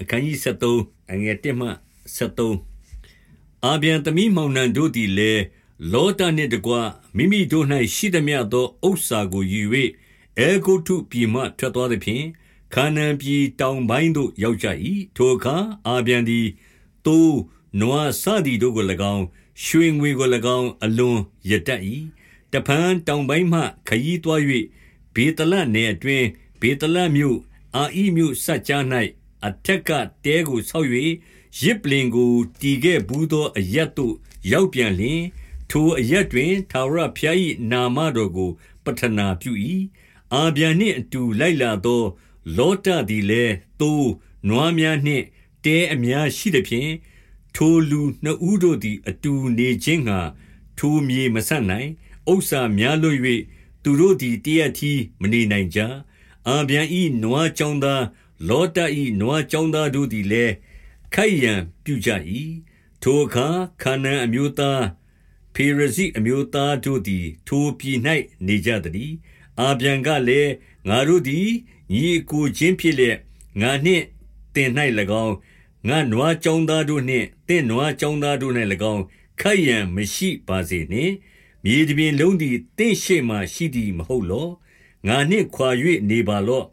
အခန်းကြီး73အငယ်1မှ73အာပြန်သမီးမောင်နှံတို့သည်လည်းလောတနှင့်တကွမိမိတို့၌ရှိသမျှသောဥစ္စာကိုယူ၍အဲဂုတ်ထုပြည်မှထွက်သွားသည်ဖြင့်ခါနန်ပြည်တောင်ပိုင်းသို့ရောက်ကြ၏ထိုအခါအာပြန်သည်သူနွားစသည်တို့ကို၎င်းရွှေငွေကို၎င်းအလွန်ရတတ်၏တဖန်တောင်ပိုင်းမှခยีသွား၍ဘေတလနယ်အတွင်ဘေတလမြို့အာဣမြို့စัจ जा ၌ အထက်ကတဲကိုဆောက်၍ရစ်ပလင်ကိုတီခဲ့ဘူးသောအရက်သို့ရောက်ပြန်လျင် ထိုအရက်တွင်သာဝရဖျား၏နာမတော်ကို ပထနာပြု၏အာပြန်နှင့်အတူလိုက်လာသော လောတသည်လည်းသိုးနွားများနှင့်တဲအများရှိသည်ဖြင့်ထိုလူနှစ်ဦးတို့သည် အတူနေခြင်းငှာထိုမြေမဆန့်နိုင်ဥစ္စာများလွတ်၍သူတို့သည်တရက်ထီမနေနိုင်ကြအာပြန်ဤနွားကြောင်းသား လောတ၏နွားကြောင်းသားတို့သည်လည်းခိုက်ရန်ပြုကြ၏ထိုအခါခါနန်အမျိုးသားဖေရဇိအမျိုးသားတို့သည် ထိုပြည်၌နေကြသည်အာပြန်ကလည်းငါတို့သည်ညီကိုချင်းဖြစ်လျက်ငါနှင့်တင်၌၎င်းငါနွားကြောင်းသားတို့နှင့်တင့်နွားကြောင်းသားတို့၌၎င်းခိုက်ရန်မရှိပါစေနှင့်မြေတပြင်လုံးသည်တင့်ရှိမှရှိသည်မဟုတ်လောငါနှင့်ခွာ၍နေပါလော့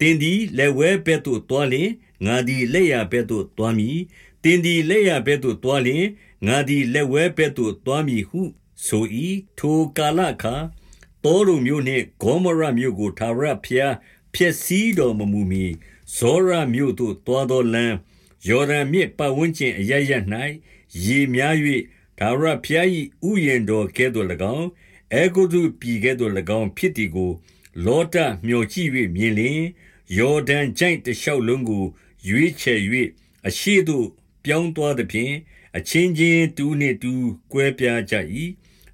သင်သည်လက်ဝဲဘက်သို့သွားလျှင်ငါသည်လက်ရဘက်သို့သွားမည်။သင်သည်လက်ရဘက်သို့သွားလျှင်ငါသည်လက်ဝဲဘက်သို့သွားမည်ဟု ဆို၏။ထိုကာလအခါတောရုံမြို့နှင့်ဂေါမောရမြို့ကိုထာဝရဘုရားဖျက်ဆီးတော်မမူမီဇောရမြို့သို့သွားသောလမ်းယော်ဒန်မြစ်ပတ်ဝန်းကျင်အရရ၌ရေများ၍ဒါဝရဘုရား၏ဥယျင်တော်ကဲ့သို့၎င်းအေဂုတုပြည်ကဲ့သို့၎င်းဖြစ်သည်ကို လောတမျှော်ကြည့်၍မြင်လျင်ယော်ဒန်ချိုင့်တလျှောက်လုံးကို ရွေးချယ်၍အရှိသို့ ပြောင်းသွားသဖြင့်အချင်းချင်းတူနှင့်တူကွဲပြားကြ၏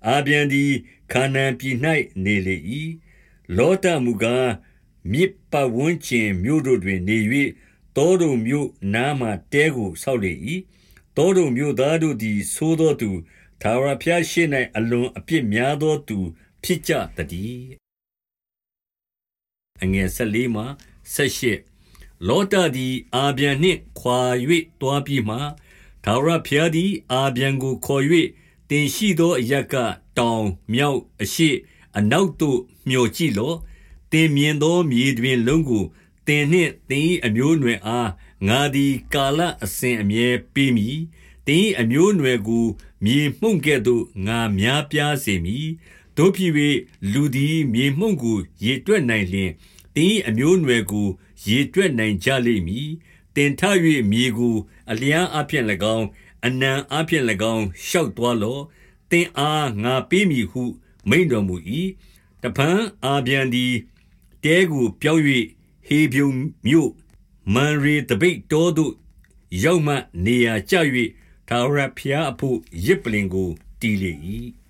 အာပြန်သည်ခါနန်ပြည်၌နေလေ၏လောတမူကားမြစ်ပဝန်းကျင်မြို့တို့တွင်နေ၍တောတုံမြို့နားမှတဲကိုဆောက်လေ၏တောတုံမြို့သားတို့သည်သိုးသောသူသာဝရဖျားရှိ၌အလွန်အပြစ်များသောသူ ဖြစ်ကြတည်း အငယ်၁၄မှ18လောတသည်အာပြန်နှင့်ခွာ၍တွားပြီးမှဒါဝရဖျားသည်အာပြန်ကိုခေါ်၍တင်ရှိသောအရက်ကတောင်မြောက်အရှိအနောက်သို့မျောကြည့်လော့တင်မြင်သောမြေတွင်လုံးကိုတင်နှင့်တင်၏အမျိုးအနွယ်အားငါသည်ကာလအစဉ်အမြဲပေးမည်တင်၏အမျိုးအနွယ်ကိုမြေမှုန့်ကဲ့သို့ငါများပြားစေမည်တို့ဖြစ်၍လူသည်မြေမှုန့်ကိုရေတွက်နိုင်လျင် သင်၏အမျိုးအနွယ်ကို ရေတွက်နိုင်ကြလိမ့်မည်။သင်ထ၍မြေကို အလျားအားဖြင့်၎င်း၊အနံအားဖြင့်၎င်း ရှောက်သွားလော့။သင့်အား ငါပေးမည်ဟု မိန့်တော်မူ၏။တဖန်အာပြန်သည် တဲကိုပြောင်း၍ဟေဗြုန်မြို့၊မံရေသပိတ်တောသို့ ရောက်မှနေရာကျ၍ထာဝရဘုရားအဘို့ ယဇ်ပလ္လင်ကို တည်လေ၏။